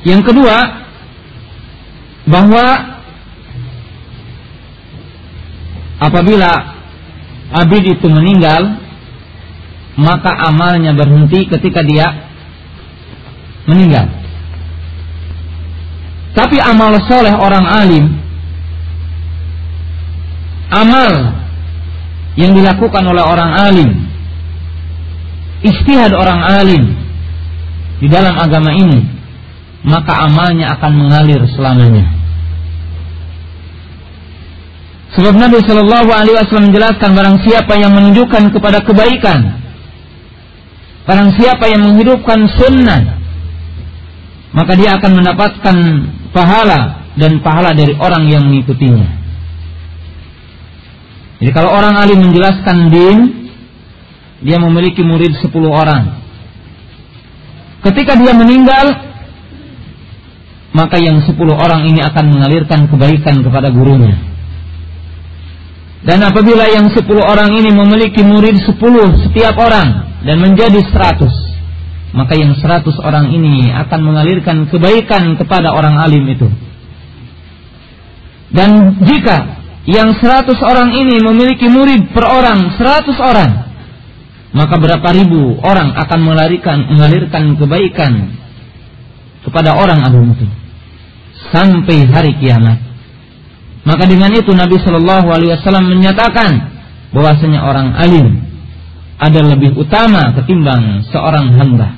Yang kedua, bahwa apabila abid itu meninggal, maka amalnya berhenti ketika dia meninggal. Tapi amal soleh orang alim, amal yang dilakukan oleh orang alim, istihad orang alim di dalam agama ini, maka amalnya akan mengalir selamanya. Sebab Nabi Shallallahu Alaihi Wasallam menjelaskan barang siapa yang menunjukkan kepada kebaikan, barang siapa yang menghidupkan sunnah, maka dia akan mendapatkan pahala dan pahala dari orang yang mengikutinya. Jadi kalau orang alim menjelaskan din, dia memiliki murid 10 orang. Ketika dia meninggal, maka yang 10 orang ini akan mengalirkan kebaikan kepada gurunya. Dan apabila yang 10 orang ini memiliki murid 10 setiap orang dan menjadi 100, maka yang seratus orang ini akan mengalirkan kebaikan kepada orang alim itu. Dan jika yang seratus orang ini memiliki murid per orang seratus orang, maka berapa ribu orang akan mengalirkan, mengalirkan kebaikan kepada orang alim itu sampai hari kiamat. Maka dengan itu Nabi Shallallahu Alaihi Wasallam menyatakan bahwasanya orang alim ada lebih utama ketimbang seorang hamba.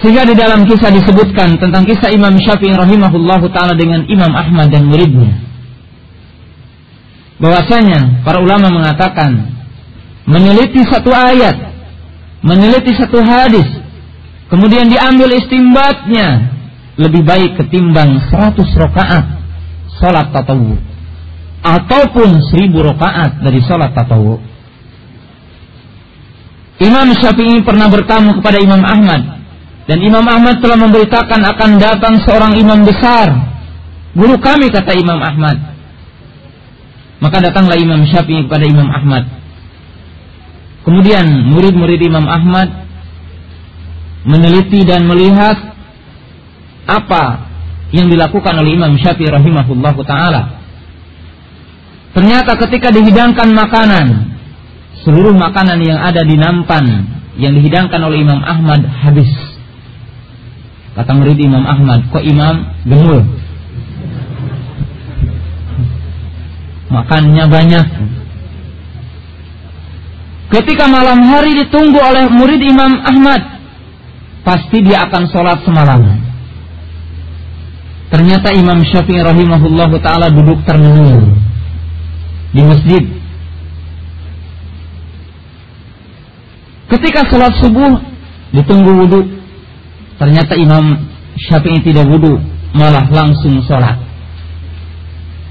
Sehingga di dalam kisah disebutkan tentang kisah Imam Syafi'i rahimahullahu taala dengan Imam Ahmad dan muridnya. Bahwasanya para ulama mengatakan meneliti satu ayat, meneliti satu hadis, kemudian diambil istimbatnya lebih baik ketimbang 100 rakaat salat tatawu ataupun 1000 rakaat dari salat tatawu. Imam Syafi'i pernah bertamu kepada Imam Ahmad dan Imam Ahmad telah memberitakan akan datang seorang imam besar. Guru kami kata Imam Ahmad. Maka datanglah Imam Syafi'i kepada Imam Ahmad. Kemudian murid-murid Imam Ahmad meneliti dan melihat apa yang dilakukan oleh Imam Syafi'i rahimahullah taala. Ternyata ketika dihidangkan makanan, seluruh makanan yang ada di nampan yang dihidangkan oleh Imam Ahmad habis. Kata murid Imam Ahmad, kok Imam gemul? Makannya banyak. Ketika malam hari ditunggu oleh murid Imam Ahmad, pasti dia akan sholat semalam. Ternyata Imam Syafi'i rahimahullah taala duduk termenung di masjid. Ketika sholat subuh ditunggu wudhu Ternyata Imam Syafi'i tidak wudhu, malah langsung sholat.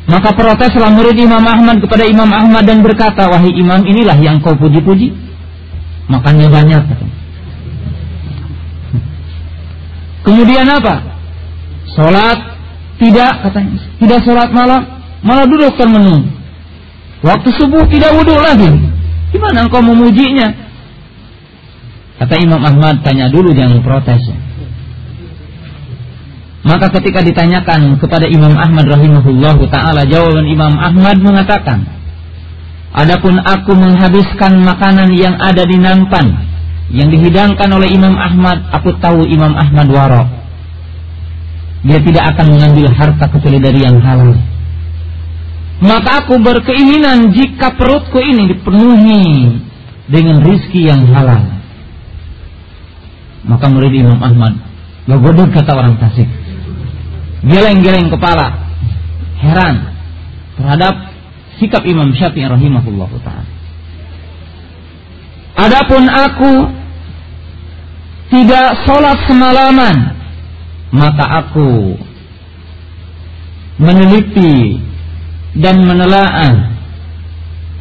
Maka proteslah murid Imam Ahmad kepada Imam Ahmad dan berkata, wahai Imam inilah yang kau puji-puji. Makannya banyak. Kemudian apa? Sholat tidak katanya, tidak sholat malam, malah duduk termenung. Waktu subuh tidak wudhu lagi. Gimana engkau memujinya? Kata Imam Ahmad, tanya dulu jangan protes. Maka ketika ditanyakan kepada Imam Ahmad rahimahullah taala jawaban Imam Ahmad mengatakan Adapun aku menghabiskan makanan yang ada di nampan yang dihidangkan oleh Imam Ahmad aku tahu Imam Ahmad warok dia tidak akan mengambil harta kecuali dari yang halal. Maka aku berkeinginan jika perutku ini dipenuhi dengan rizki yang halal. Maka murid Imam Ahmad Gogodok kata orang Tasik geleng-geleng kepala. Heran terhadap sikap Imam Syafi'i rahimahullah taala. Adapun aku tidak sholat semalaman, maka aku meneliti dan menelaah,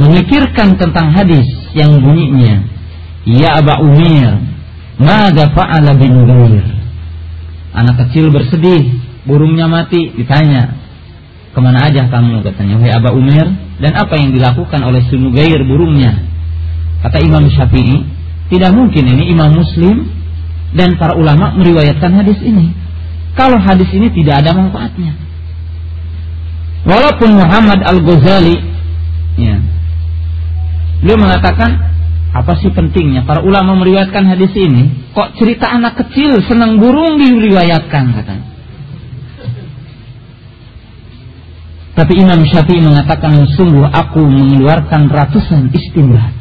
memikirkan tentang hadis yang bunyinya, Ya Aba Umir, Mada fa'ala bin Anak kecil bersedih burungnya mati ditanya ke mana aja kamu? Katanya wahai Aba Umar dan apa yang dilakukan oleh Sunugair burungnya? Kata Imam Syafi'i tidak mungkin ini Imam Muslim dan para ulama meriwayatkan hadis ini. Kalau hadis ini tidak ada manfaatnya. Walaupun Muhammad Al-Ghazali ya, beliau mengatakan apa sih pentingnya para ulama meriwayatkan hadis ini? Kok cerita anak kecil senang burung diriwayatkan katanya. Tapi Imam Syafi'i mengatakan sungguh aku mengeluarkan ratusan istimbat.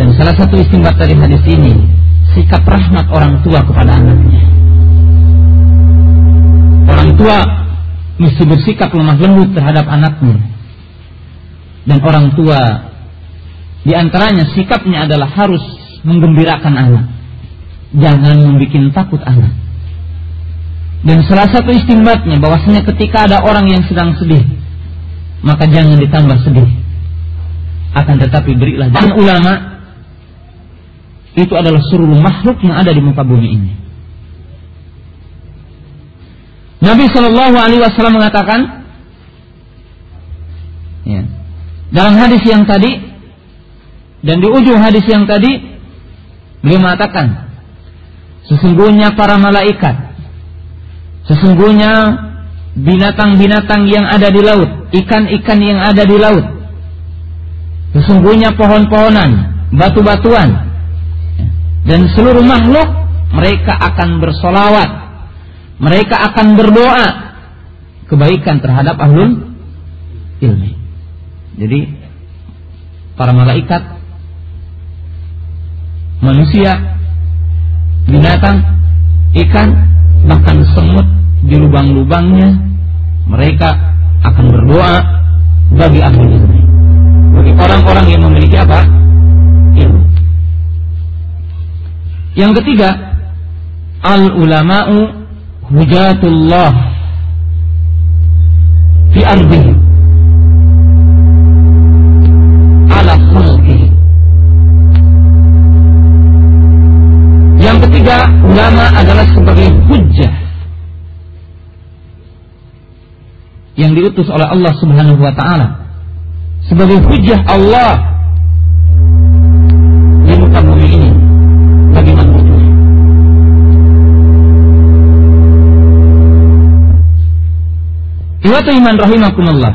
Dan salah satu istimbat dari hadis ini sikap rahmat orang tua kepada anaknya. Orang tua mesti bersikap lemah lembut terhadap anaknya. Dan orang tua di antaranya sikapnya adalah harus menggembirakan anak. Jangan membuat takut anak. Dan salah satu istimbatnya bahwasanya ketika ada orang yang sedang sedih maka jangan ditambah sedih. Akan tetapi berilah dan ulama itu adalah seluruh makhluk yang ada di muka bumi ini Nabi Shallallahu Alaihi Wasallam mengatakan ya, dalam hadis yang tadi dan di ujung hadis yang tadi beliau mengatakan sesungguhnya para malaikat sesungguhnya binatang-binatang yang ada di laut, ikan-ikan yang ada di laut. Sesungguhnya pohon-pohonan, batu-batuan dan seluruh makhluk mereka akan bersolawat, mereka akan berdoa kebaikan terhadap ahlul ilmi. Jadi para malaikat, manusia, binatang, ikan, bahkan semut di lubang-lubangnya mereka akan berdoa bagi ahli ilmu. Bagi orang-orang yang memiliki apa? Yang ketiga, al ulama'u hujatullah fi ardihim Yang ketiga, ulama adalah sebagai hujjah yang diutus oleh Allah Subhanahu wa taala. Sebagai hujjah Allah Iwatu iman rahimakumullah.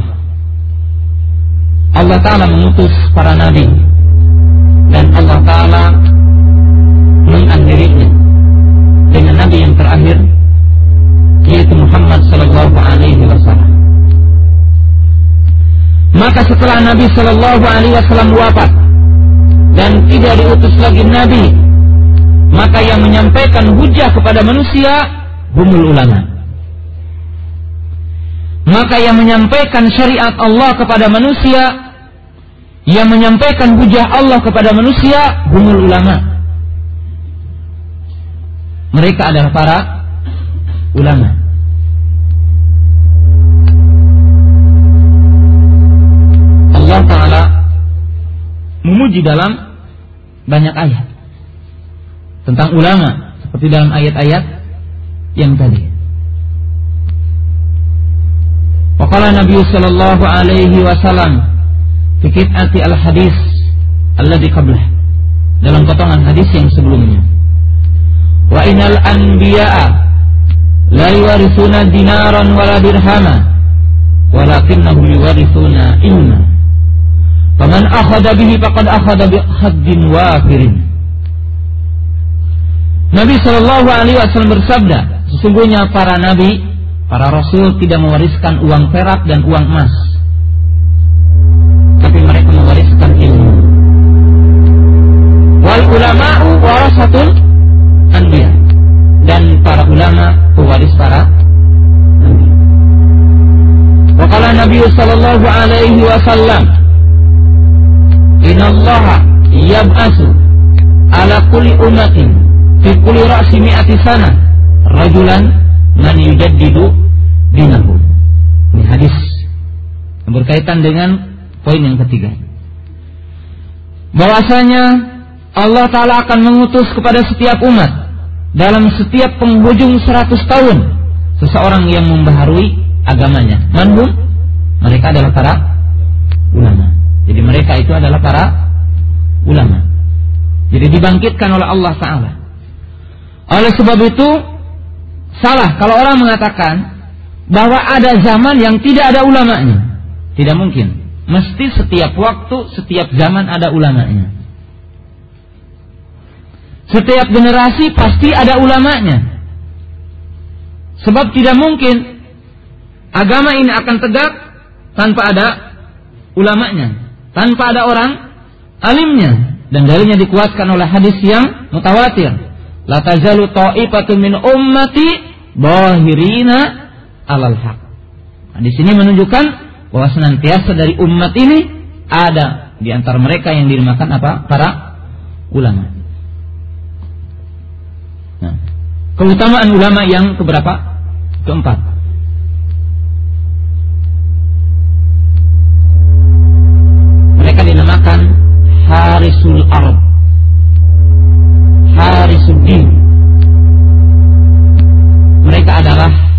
Allah Ta'ala mengutus para nabi dan Allah Ta'ala mengakhirinya dengan nabi yang terakhir yaitu Muhammad sallallahu alaihi wasallam. Maka setelah Nabi sallallahu alaihi wasallam wafat dan tidak diutus lagi nabi, maka yang menyampaikan hujah kepada manusia humul ulama. Maka yang menyampaikan syariat Allah kepada manusia, yang menyampaikan hujah Allah kepada manusia humul ulama mereka adalah para ulama. Allah Ta'ala memuji dalam banyak ayat tentang ulama seperti dalam ayat-ayat yang tadi. Waqala Nabi sallallahu alaihi wasallam fi qit'ati al-hadis alladhi qablah. Dalam potongan hadis yang sebelumnya. Wa inal anbiya'a la yuwarithuna dinaran wala dirhama walakinnahum yuwarithuna ilma faman akhadha bihi faqad akhadha bi haddin wafirin. Nabi Shallallahu Alaihi Wasallam bersabda, sesungguhnya para nabi, para rasul tidak mewariskan uang perak dan uang emas, tapi mereka mewariskan ilmu. Wal ulama'u warasatul anbiya dan para ulama pewaris para nabi. Wakala Nabi sallallahu alaihi wasallam Inna Allah yab'asu ala kulli ummatin fi kulli ra'si mi'ati sana rajulan man yujaddidu dinahu. Ini hadis yang berkaitan dengan poin yang ketiga. Bahwasanya Allah Ta'ala akan mengutus kepada setiap umat dalam setiap penghujung 100 tahun seseorang yang membaharui agamanya. Manhum mereka adalah para ulama. Jadi mereka itu adalah para ulama. Jadi dibangkitkan oleh Allah Ta'ala. Oleh sebab itu, salah kalau orang mengatakan bahwa ada zaman yang tidak ada ulamanya. Tidak mungkin. Mesti setiap waktu, setiap zaman ada ulamanya. Setiap generasi pasti ada ulamanya. Sebab tidak mungkin agama ini akan tegak tanpa ada ulamanya, tanpa ada orang alimnya. Dan dalilnya dikuatkan oleh hadis yang mutawatir. La tazalu ta'ifatu min ummati bahirina alal haq. Nah, di sini menunjukkan bahwa senantiasa dari umat ini ada di antara mereka yang dinamakan apa? Para ulama. Nah, keutamaan ulama yang keberapa? Keempat. Mereka dinamakan harisul ard Harisuddin mereka adalah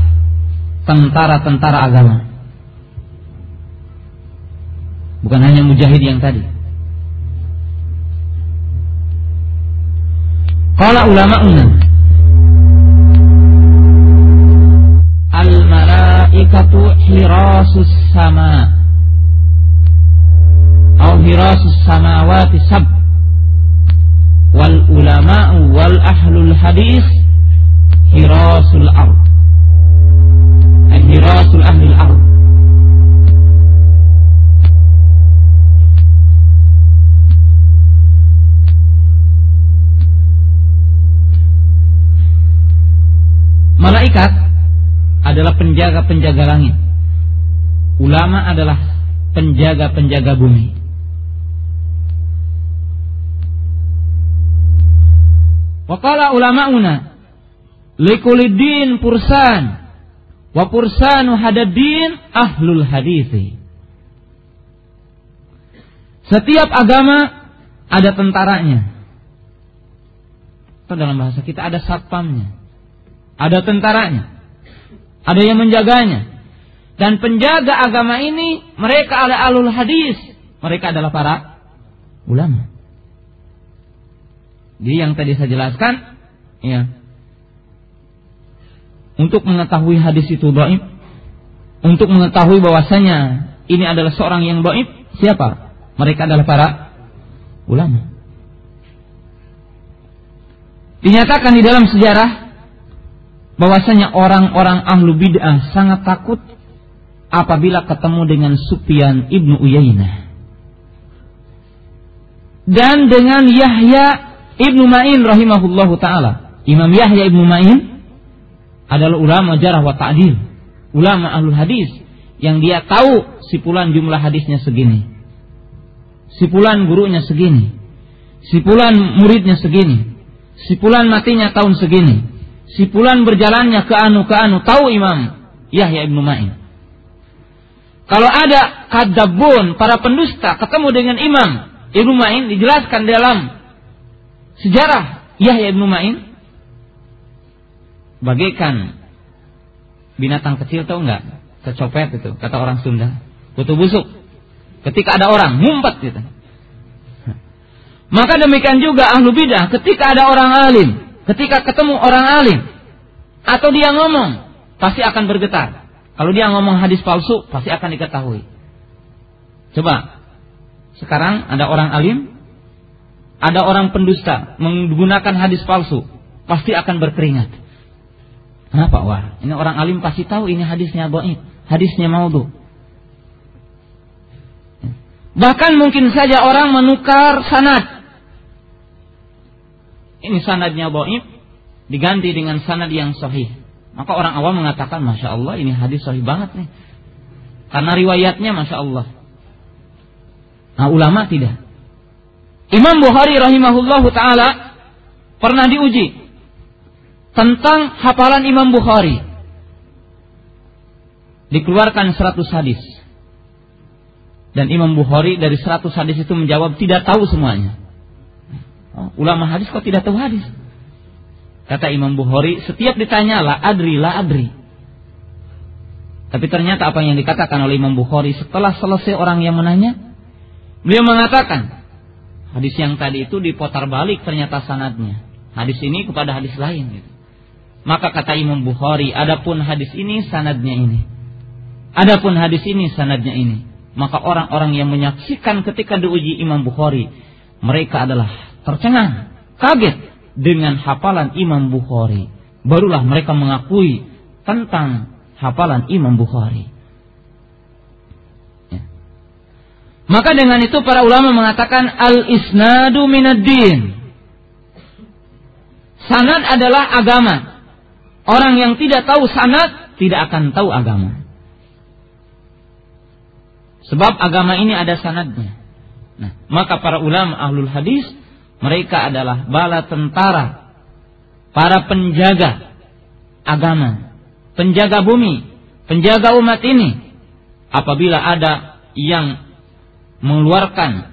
tentara-tentara agama. Bukan hanya mujahid yang tadi. Qala ulama'una Al-malaikatu hirasus sama Atau hirasus samawati sab wal ulama wal ahlul hadis hirasul ard Malaikat adalah penjaga-penjaga langit. Ulama adalah penjaga-penjaga bumi. Waqala ulama'una likulidin pursan wa pursanu hadadin ahlul hadithi. Setiap agama ada tentaranya. Atau dalam bahasa kita ada satpamnya. Ada tentaranya. Ada yang menjaganya. Dan penjaga agama ini mereka adalah alul hadis. Mereka adalah para ulama. Jadi yang tadi saya jelaskan, ya, untuk mengetahui hadis itu baik, untuk mengetahui bahwasanya ini adalah seorang yang baik, siapa? Mereka adalah para ulama. Dinyatakan di dalam sejarah bahwasanya orang-orang ahlu bid'ah sangat takut apabila ketemu dengan Sufyan ibnu Uyainah dan dengan Yahya Ibnu Ma'in rahimahullahu taala. Imam Yahya Ibnu Ma'in adalah ulama jarah wa ta'dil, ulama ahlul hadis yang dia tahu sipulan jumlah hadisnya segini. Sipulan gurunya segini. Sipulan muridnya segini. Sipulan matinya tahun segini. Sipulan berjalannya ke anu ke anu tahu Imam Yahya Ibnu Ma'in. Kalau ada kadabun para pendusta ketemu dengan Imam Ibnu Ma'in dijelaskan dalam sejarah Yahya ibnu Ma'in bagaikan binatang kecil tahu nggak? Kecopet itu kata orang Sunda. Kutu busuk. Ketika ada orang ngumpet gitu. Maka demikian juga ahlu bidah ketika ada orang alim, ketika ketemu orang alim atau dia ngomong pasti akan bergetar. Kalau dia ngomong hadis palsu pasti akan diketahui. Coba sekarang ada orang alim ada orang pendusta menggunakan hadis palsu, pasti akan berkeringat. Kenapa? Wah, ini orang alim pasti tahu ini hadisnya dhaif, hadisnya maudhu. Bahkan mungkin saja orang menukar sanad. Ini sanadnya dhaif diganti dengan sanad yang sahih. Maka orang awam mengatakan, Masya Allah ini hadis sahih banget nih. Karena riwayatnya Masya Allah. Nah ulama tidak. Imam Bukhari rahimahullahu taala pernah diuji tentang hafalan Imam Bukhari. Dikeluarkan 100 hadis. Dan Imam Bukhari dari 100 hadis itu menjawab tidak tahu semuanya. Oh, ulama hadis kok tidak tahu hadis? Kata Imam Bukhari, setiap ditanya la adri, la adri. Tapi ternyata apa yang dikatakan oleh Imam Bukhari setelah selesai orang yang menanya, beliau mengatakan, Hadis yang tadi itu diputar balik ternyata sanadnya. Hadis ini kepada hadis lain gitu. Maka kata Imam Bukhari, adapun hadis ini sanadnya ini. Adapun hadis ini sanadnya ini. Maka orang-orang yang menyaksikan ketika diuji Imam Bukhari, mereka adalah tercengang, kaget dengan hafalan Imam Bukhari. Barulah mereka mengakui tentang hafalan Imam Bukhari. Ya. Maka dengan itu para ulama mengatakan al-isnadu minad din. Sanad adalah agama. Orang yang tidak tahu sanad tidak akan tahu agama. Sebab agama ini ada sanadnya. Nah, maka para ulama ahlul hadis mereka adalah bala tentara, para penjaga agama, penjaga bumi, penjaga umat ini. Apabila ada yang mengeluarkan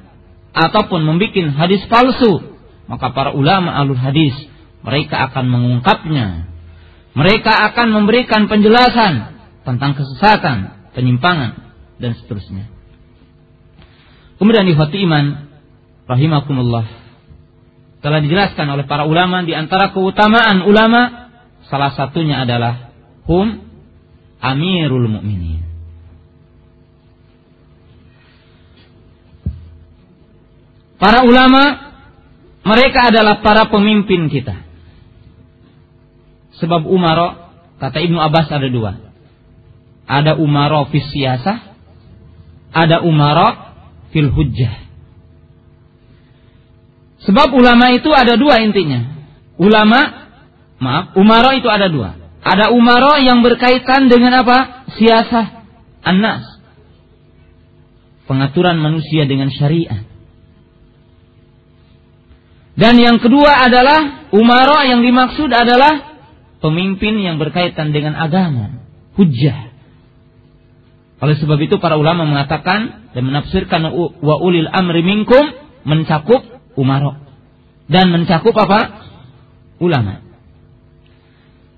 ataupun membuat hadis palsu, maka para ulama ahlul hadis mereka akan mengungkapnya mereka akan memberikan penjelasan tentang kesesatan, penyimpangan, dan seterusnya. Kemudian di iman, rahimakumullah, telah dijelaskan oleh para ulama di antara keutamaan ulama, salah satunya adalah hum amirul mukminin. Para ulama mereka adalah para pemimpin kita. Sebab umaro, kata Ibnu Abbas ada dua. Ada umaro fis siyasah, ada umaro fil hujjah. Sebab ulama itu ada dua intinya. Ulama, maaf, umaro itu ada dua. Ada umaro yang berkaitan dengan apa? Siasah, anas. Pengaturan manusia dengan syariat. Dan yang kedua adalah umaro yang dimaksud adalah pemimpin yang berkaitan dengan agama, hujjah. Oleh sebab itu para ulama mengatakan dan menafsirkan wa ulil amri minkum mencakup umaro dan mencakup apa? ulama.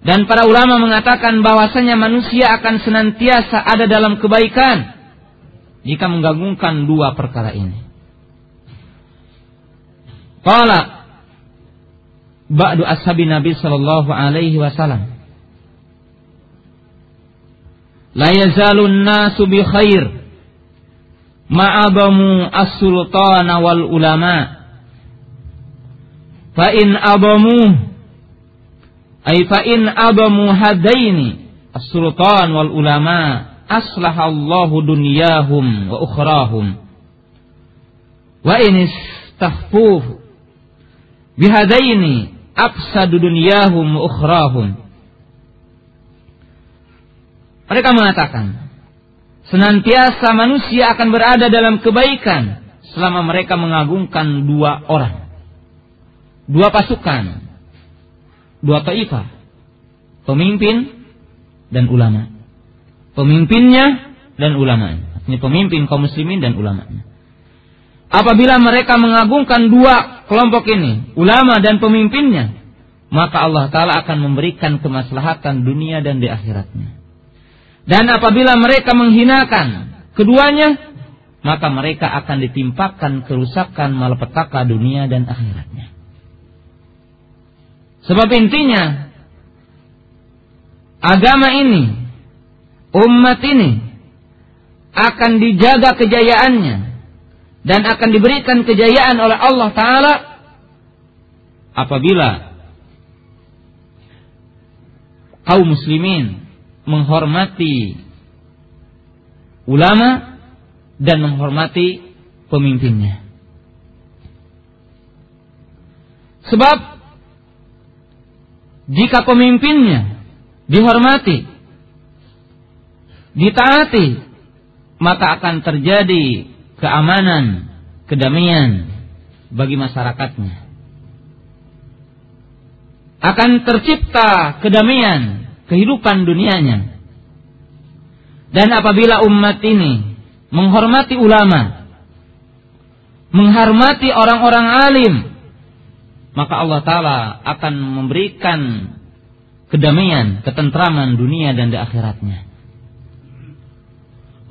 Dan para ulama mengatakan bahwasanya manusia akan senantiasa ada dalam kebaikan jika menggabungkan dua perkara ini. Qala ba'du ashabi Nabi sallallahu alaihi wasallam. La yazalun nasu bi khair ma'abamu as-sultana wal ulama. Fa in abamu ay fa in abamu hadaini as-sultan wal ulama aslaha Allahu dunyahum wa ukhrahum. Wa in istahfuhu bihadaini afsadu dunyahum ukhrahum. Mereka mengatakan, senantiasa manusia akan berada dalam kebaikan selama mereka mengagungkan dua orang. Dua pasukan. Dua taifah. Pemimpin dan ulama. Pemimpinnya dan ulama. Ini pemimpin kaum muslimin dan ulama. Apabila mereka mengagungkan dua kelompok ini, ulama dan pemimpinnya, maka Allah Ta'ala akan memberikan kemaslahatan dunia dan di akhiratnya. Dan apabila mereka menghinakan keduanya, maka mereka akan ditimpakan kerusakan malapetaka dunia dan akhiratnya. Sebab intinya, agama ini, umat ini, akan dijaga kejayaannya dan akan diberikan kejayaan oleh Allah Ta'ala apabila kaum muslimin menghormati ulama dan menghormati pemimpinnya. Sebab jika pemimpinnya dihormati, ditaati, maka akan terjadi keamanan, kedamaian bagi masyarakatnya. Akan tercipta kedamaian kehidupan dunianya. Dan apabila umat ini menghormati ulama, menghormati orang-orang alim, maka Allah Ta'ala akan memberikan kedamaian, ketentraman dunia dan di akhiratnya.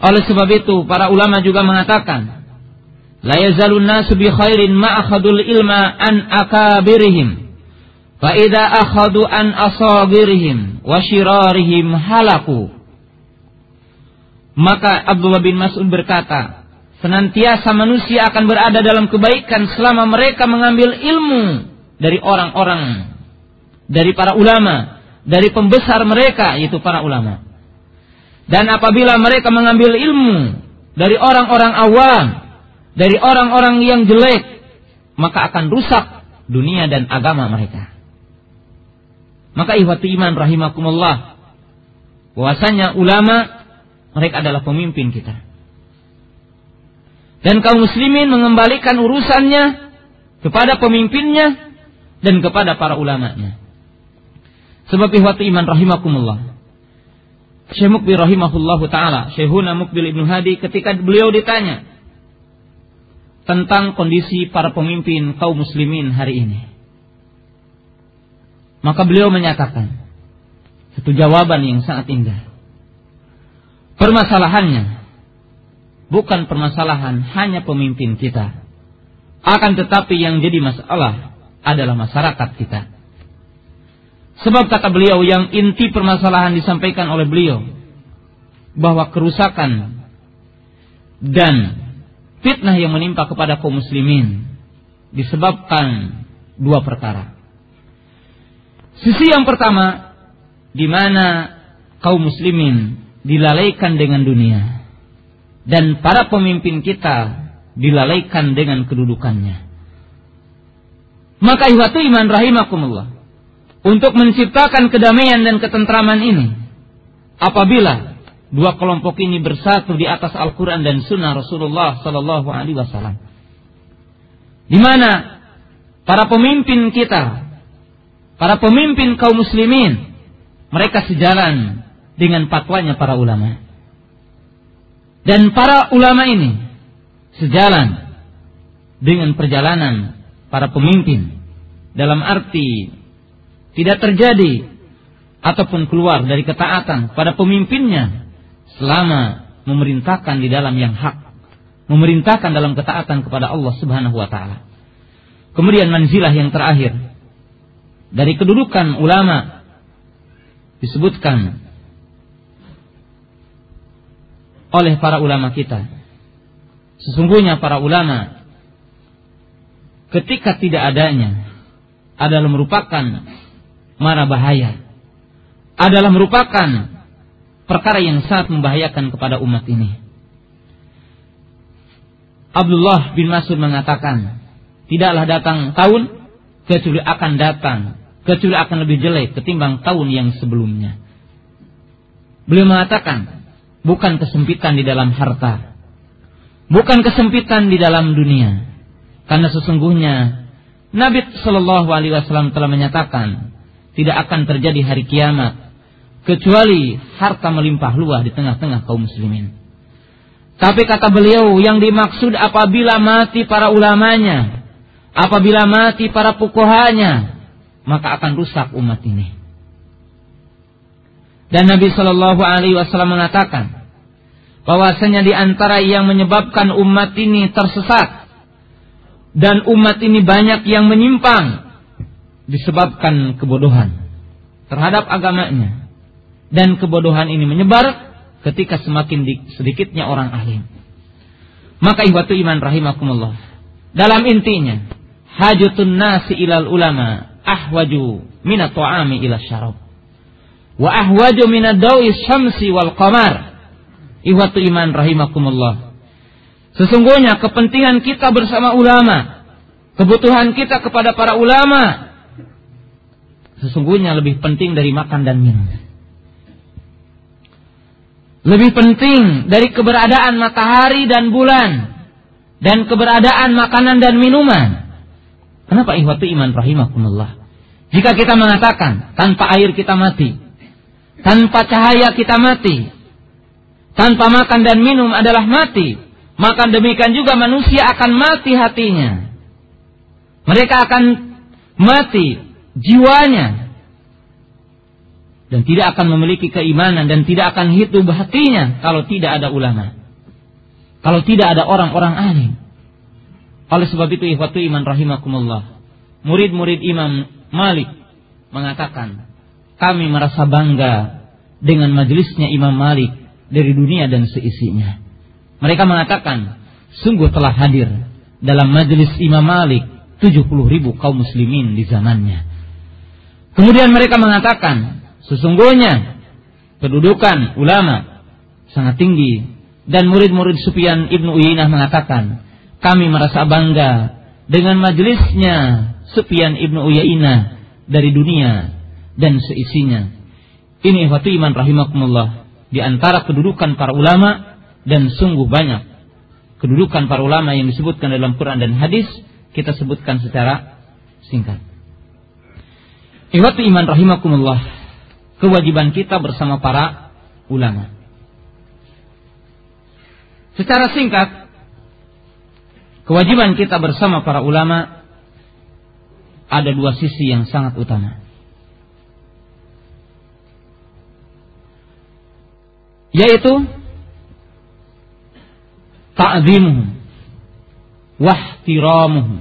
Oleh sebab itu para ulama juga mengatakan la yazalun nasu bi khairin ma akhadul ilma an akabirihim fa idza akhadu an asagirihim wa shirarihim halaku maka Abdullah bin Mas'ud berkata senantiasa manusia akan berada dalam kebaikan selama mereka mengambil ilmu dari orang-orang dari para ulama dari pembesar mereka yaitu para ulama dan apabila mereka mengambil ilmu dari orang-orang awam dari orang-orang yang jelek, maka akan rusak dunia dan agama mereka. Maka ihwatu iman rahimakumullah, bahwasanya ulama mereka adalah pemimpin kita. Dan kaum muslimin mengembalikan urusannya kepada pemimpinnya dan kepada para ulamanya. Sebab ihwatu iman rahimakumullah. Syekh Mukbil rahimahullahu taala, Syekhuna Mukbil Ibnu Hadi ketika beliau ditanya, tentang kondisi para pemimpin kaum muslimin hari ini. Maka beliau menyatakan satu jawaban yang sangat indah. Permasalahannya bukan permasalahan hanya pemimpin kita. Akan tetapi yang jadi masalah adalah masyarakat kita. Sebab kata beliau yang inti permasalahan disampaikan oleh beliau bahwa kerusakan dan fitnah yang menimpa kepada kaum muslimin disebabkan dua perkara. Sisi yang pertama di mana kaum muslimin dilalaikan dengan dunia dan para pemimpin kita dilalaikan dengan kedudukannya. Maka ihwatu iman rahimakumullah untuk menciptakan kedamaian dan ketentraman ini apabila dua kelompok ini bersatu di atas Al-Quran dan Sunnah Rasulullah Sallallahu Alaihi Wasallam. Di mana para pemimpin kita, para pemimpin kaum muslimin, mereka sejalan dengan fatwanya para ulama. Dan para ulama ini sejalan dengan perjalanan para pemimpin. Dalam arti tidak terjadi ataupun keluar dari ketaatan pada pemimpinnya selama memerintahkan di dalam yang hak, memerintahkan dalam ketaatan kepada Allah Subhanahu wa taala. Kemudian manzilah yang terakhir. Dari kedudukan ulama disebutkan oleh para ulama kita. Sesungguhnya para ulama ketika tidak adanya adalah merupakan mara bahaya. Adalah merupakan perkara yang sangat membahayakan kepada umat ini. Abdullah bin Mas'ud mengatakan, tidaklah datang tahun kecuali akan datang, kecuali akan lebih jelek ketimbang tahun yang sebelumnya. Beliau mengatakan, bukan kesempitan di dalam harta, bukan kesempitan di dalam dunia, karena sesungguhnya Nabi Shallallahu Alaihi Wasallam telah menyatakan tidak akan terjadi hari kiamat kecuali harta melimpah luah di tengah-tengah kaum muslimin. Tapi kata beliau yang dimaksud apabila mati para ulamanya, apabila mati para pukuhanya, maka akan rusak umat ini. Dan Nabi Shallallahu Alaihi Wasallam mengatakan bahwasanya di antara yang menyebabkan umat ini tersesat dan umat ini banyak yang menyimpang disebabkan kebodohan terhadap agamanya dan kebodohan ini menyebar ketika semakin sedikitnya orang alim. Maka ihwatu iman rahimakumullah. Dalam intinya, hajutun nasi ilal ulama ahwaju minat ta'ami ila syarab. Wa ahwaju minat dawi syamsi wal qamar. Ihwatu iman rahimakumullah. Sesungguhnya kepentingan kita bersama ulama, kebutuhan kita kepada para ulama, sesungguhnya lebih penting dari makan dan minum lebih penting dari keberadaan matahari dan bulan dan keberadaan makanan dan minuman. Kenapa ihwatu iman rahimakumullah? Jika kita mengatakan tanpa air kita mati, tanpa cahaya kita mati, tanpa makan dan minum adalah mati, maka demikian juga manusia akan mati hatinya. Mereka akan mati jiwanya, dan tidak akan memiliki keimanan dan tidak akan hidup hatinya kalau tidak ada ulama. Kalau tidak ada orang-orang alim. Oleh sebab itu ikhwatu iman rahimakumullah. Murid-murid Imam Malik mengatakan, kami merasa bangga dengan majelisnya Imam Malik dari dunia dan seisinya. Mereka mengatakan, sungguh telah hadir dalam majelis Imam Malik 70 ribu kaum muslimin di zamannya. Kemudian mereka mengatakan, sesungguhnya kedudukan ulama sangat tinggi dan murid-murid Sufyan Ibnu Uyainah mengatakan, kami merasa bangga dengan majelisnya Sufyan ibnu Uyainah dari dunia dan seisinya. Ini ihwatu iman rahimakumullah di antara kedudukan para ulama dan sungguh banyak kedudukan para ulama yang disebutkan dalam Quran dan hadis kita sebutkan secara singkat. Ihwatu iman rahimakumullah kewajiban kita bersama para ulama. Secara singkat Kewajiban kita bersama para ulama ada dua sisi yang sangat utama. Yaitu ta'zimuhum wahtiramuhum.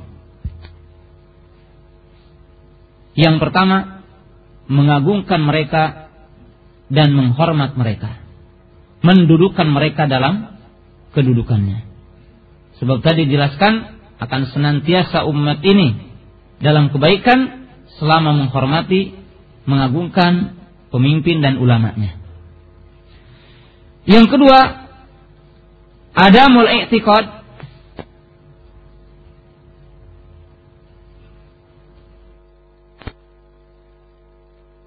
Yang pertama, mengagungkan mereka dan menghormat mereka. Mendudukan mereka dalam kedudukannya. Sebab tadi dijelaskan akan senantiasa umat ini dalam kebaikan selama menghormati, mengagungkan pemimpin dan ulamanya. Yang kedua, ada mulai i'tiqad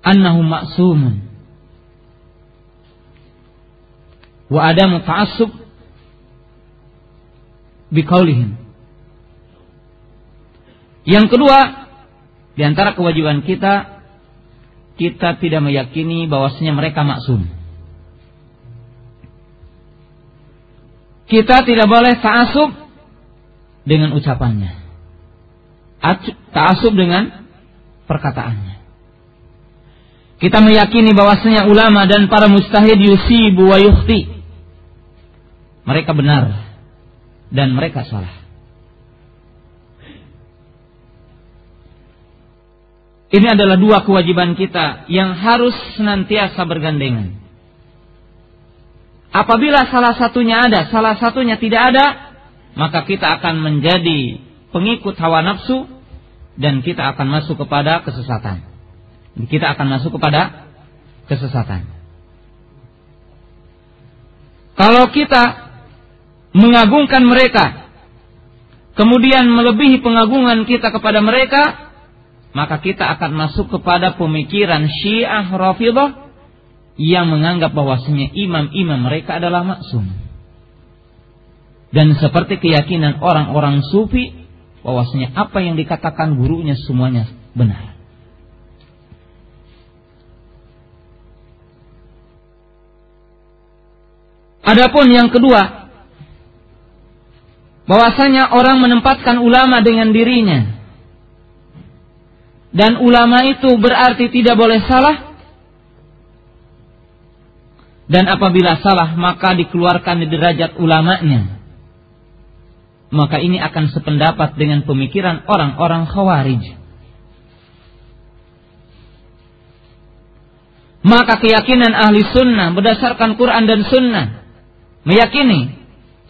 annahu ma'sumun wa adamu ta'assub biqaulihim. Yang kedua, di antara kewajiban kita kita tidak meyakini bahwasanya mereka maksum. Kita tidak boleh ta'asub dengan ucapannya. Ta'asub dengan perkataannya. Kita meyakini bahwasanya ulama dan para mustahid yusibu wa yukhti. Mereka benar dan mereka salah. Ini adalah dua kewajiban kita yang harus senantiasa bergandengan. Apabila salah satunya ada, salah satunya tidak ada, maka kita akan menjadi pengikut hawa nafsu dan kita akan masuk kepada kesesatan. Kita akan masuk kepada kesesatan. Kalau kita mengagungkan mereka, kemudian melebihi pengagungan kita kepada mereka, maka kita akan masuk kepada pemikiran Syiah Rafidah yang menganggap bahwasanya imam-imam mereka adalah maksum. Dan seperti keyakinan orang-orang sufi bahwasanya apa yang dikatakan gurunya semuanya benar. Adapun yang kedua, bahwasanya orang menempatkan ulama dengan dirinya dan ulama itu berarti tidak boleh salah dan apabila salah maka dikeluarkan di derajat ulamanya. Maka ini akan sependapat dengan pemikiran orang-orang khawarij. Maka keyakinan ahli sunnah berdasarkan Quran dan sunnah meyakini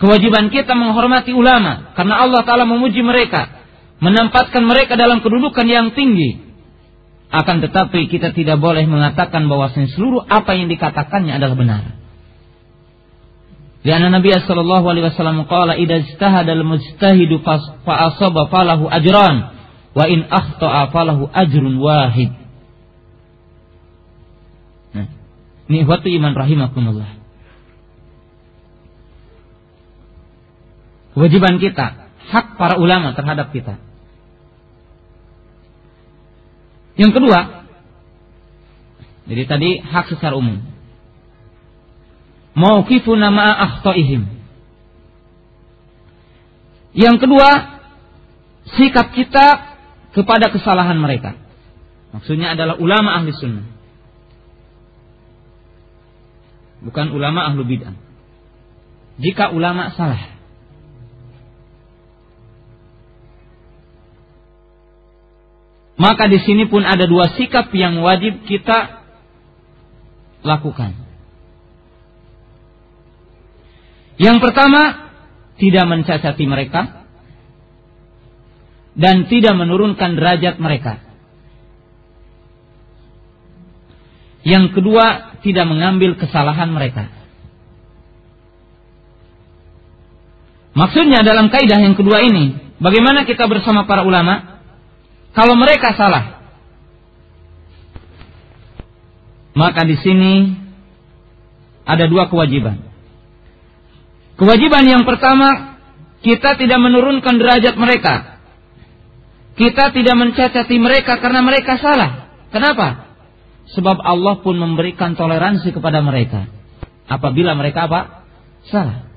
Kewajiban kita menghormati ulama. Karena Allah Ta'ala memuji mereka, menempatkan mereka dalam kedudukan yang tinggi. Akan tetapi kita tidak boleh mengatakan bahwa seluruh apa yang dikatakannya adalah benar. Karena Nabi sallallahu alaihi wasallam idza ijtahada al-mujtahidu fa asaba falahu ajran wa in akhta'a falahu ajrun wahid. Nah, ini waktu iman rahimakumullah. Kewajiban kita, hak para ulama terhadap kita. Yang kedua, jadi tadi hak secara umum. Mauqifuna ma'a akhtaihim. Yang kedua, sikap kita kepada kesalahan mereka. Maksudnya adalah ulama ahli sunnah. Bukan ulama ahlu bid'ah. Jika ulama salah, Maka di sini pun ada dua sikap yang wajib kita lakukan. Yang pertama, tidak mencacati mereka dan tidak menurunkan derajat mereka. Yang kedua, tidak mengambil kesalahan mereka. Maksudnya dalam kaidah yang kedua ini, bagaimana kita bersama para ulama? Kalau mereka salah, maka di sini ada dua kewajiban. Kewajiban yang pertama, kita tidak menurunkan derajat mereka. Kita tidak mencacati mereka karena mereka salah. Kenapa? Sebab Allah pun memberikan toleransi kepada mereka. Apabila mereka apa? Salah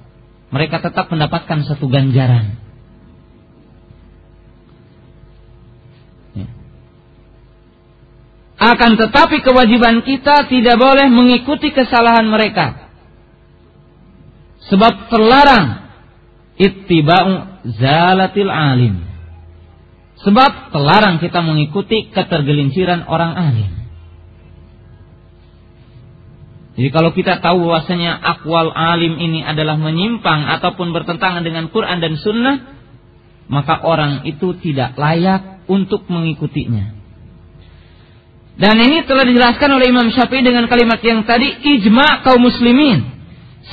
mereka tetap mendapatkan satu ganjaran. Akan tetapi kewajiban kita tidak boleh mengikuti kesalahan mereka. Sebab terlarang ittiba'u zalatil alim. Sebab terlarang kita mengikuti ketergelinciran orang alim. Jadi kalau kita tahu bahwasanya akwal alim ini adalah menyimpang ataupun bertentangan dengan Quran dan Sunnah, maka orang itu tidak layak untuk mengikutinya. Dan ini telah dijelaskan oleh Imam Syafi'i dengan kalimat yang tadi ijma kaum muslimin.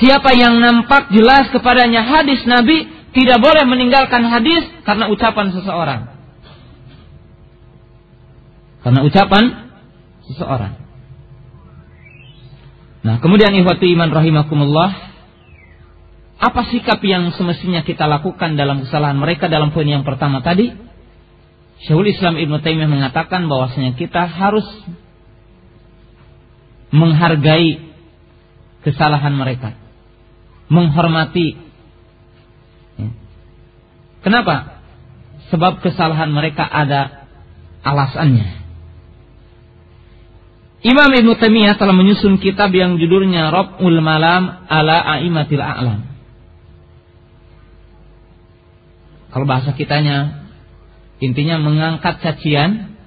Siapa yang nampak jelas kepadanya hadis Nabi tidak boleh meninggalkan hadis karena ucapan seseorang. Karena ucapan seseorang. Nah, kemudian ihwatu iman rahimakumullah, apa sikap yang semestinya kita lakukan dalam kesalahan mereka dalam poin yang pertama tadi? Syekhul Islam Ibnu Taimiyah mengatakan bahwasanya kita harus menghargai kesalahan mereka, menghormati. Ya. Kenapa? Sebab kesalahan mereka ada alasannya. Imam Ibn Taimiyah telah menyusun kitab yang judulnya Rab'ul Malam ala Aimatil A'lam. Kalau bahasa kitanya intinya mengangkat cacian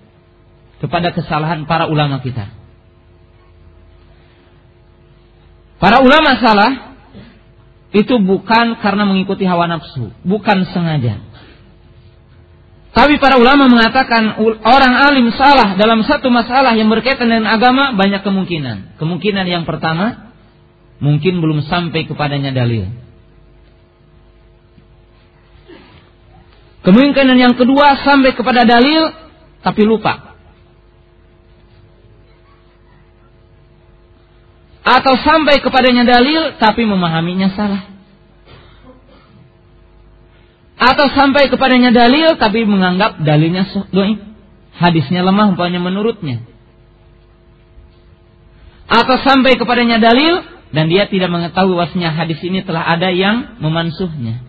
kepada kesalahan para ulama kita. Para ulama salah itu bukan karena mengikuti hawa nafsu, bukan sengaja. Tapi para ulama mengatakan orang alim salah dalam satu masalah yang berkaitan dengan agama banyak kemungkinan. Kemungkinan yang pertama mungkin belum sampai kepadanya dalil. Kemungkinan yang kedua sampai kepada dalil tapi lupa. Atau sampai kepadanya dalil tapi memahaminya salah atau sampai kepadanya dalil tapi menganggap dalilnya dhaif, hadisnya lemah umpamanya menurutnya. Atau sampai kepadanya dalil dan dia tidak mengetahui bahwasanya hadis ini telah ada yang memansuhnya.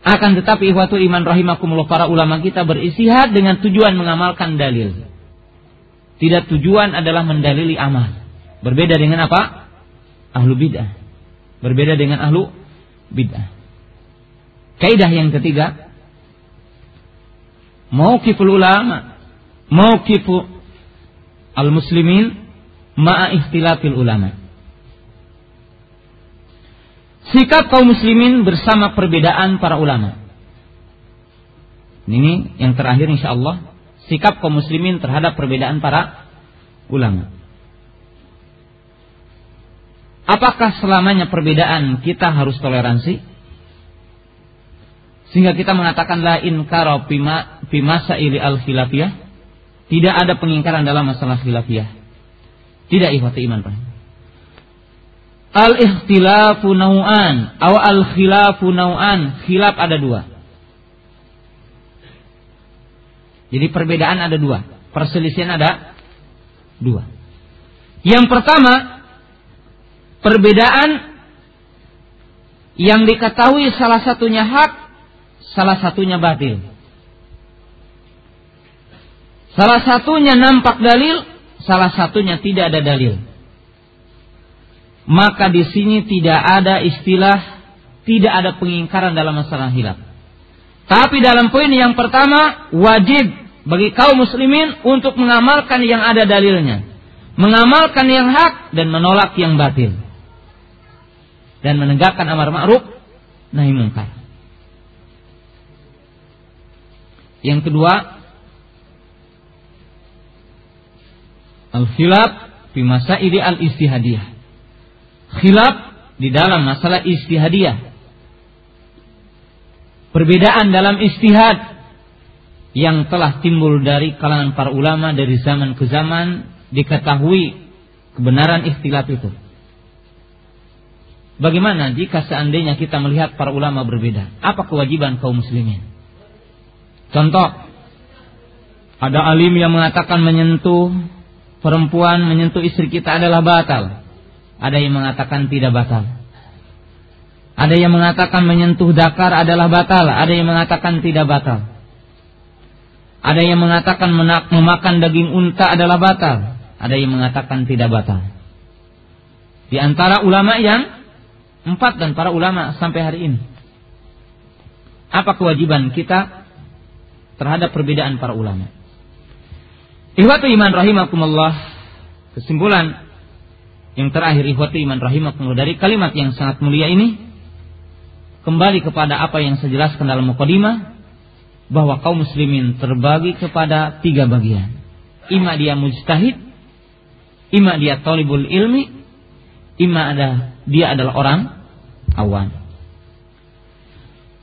Akan tetapi ihwatu iman rahimakumullah para ulama kita berisihat dengan tujuan mengamalkan dalil. Tidak tujuan adalah mendalili amal. Berbeda dengan apa? Ahlu bid'ah. Berbeda dengan ahlu bid'ah. Kaidah yang ketiga, mauqiful ulama, mauqifu al-muslimin ma'a ikhtilafil ulama. Sikap kaum muslimin bersama perbedaan para ulama. Ini yang terakhir insya Allah sikap kaum muslimin terhadap perbedaan para ulama. Apakah selamanya perbedaan kita harus toleransi? Sehingga kita mengatakan la inkara bima bimasa ili al khilafiyah. Tidak ada pengingkaran dalam masalah khilafiyah. Tidak ihwati iman Pak. Al ikhtilafu nau'an aw al khilafu nau'an. Khilaf ada dua. Jadi perbedaan ada dua. Perselisihan ada dua. Yang pertama perbedaan yang diketahui salah satunya hak, salah satunya batil. Salah satunya nampak dalil, salah satunya tidak ada dalil. Maka di sini tidak ada istilah, tidak ada pengingkaran dalam masalah hilaf. Tapi dalam poin yang pertama, wajib bagi kaum muslimin untuk mengamalkan yang ada dalilnya. Mengamalkan yang hak dan menolak yang batil. Dan menegakkan amar ma'ruf nahi mungkar. Yang kedua, al-khilaf fi masaili al-istihadiyah. Khilaf di dalam masalah istihadiyah perbedaan dalam istihad yang telah timbul dari kalangan para ulama dari zaman ke zaman diketahui kebenaran ikhtilaf itu. Bagaimana jika seandainya kita melihat para ulama berbeda? Apa kewajiban kaum muslimin? Contoh, ada alim yang mengatakan menyentuh perempuan, menyentuh istri kita adalah batal. Ada yang mengatakan tidak batal. Ada yang mengatakan menyentuh dakar adalah batal, ada yang mengatakan tidak batal. Ada yang mengatakan memakan daging unta adalah batal, ada yang mengatakan tidak batal. Di antara ulama yang empat dan para ulama sampai hari ini. Apa kewajiban kita terhadap perbedaan para ulama? Ihwatu iman rahimakumullah. Kesimpulan yang terakhir ihwatu iman rahimakumullah dari kalimat yang sangat mulia ini kembali kepada apa yang saya jelaskan dalam mukadimah bahwa kaum muslimin terbagi kepada tiga bagian. Ima dia mujtahid, ima dia talibul ilmi, ima ada dia adalah orang awan.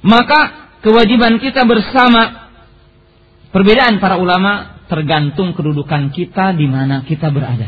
Maka kewajiban kita bersama perbedaan para ulama tergantung kedudukan kita di mana kita berada.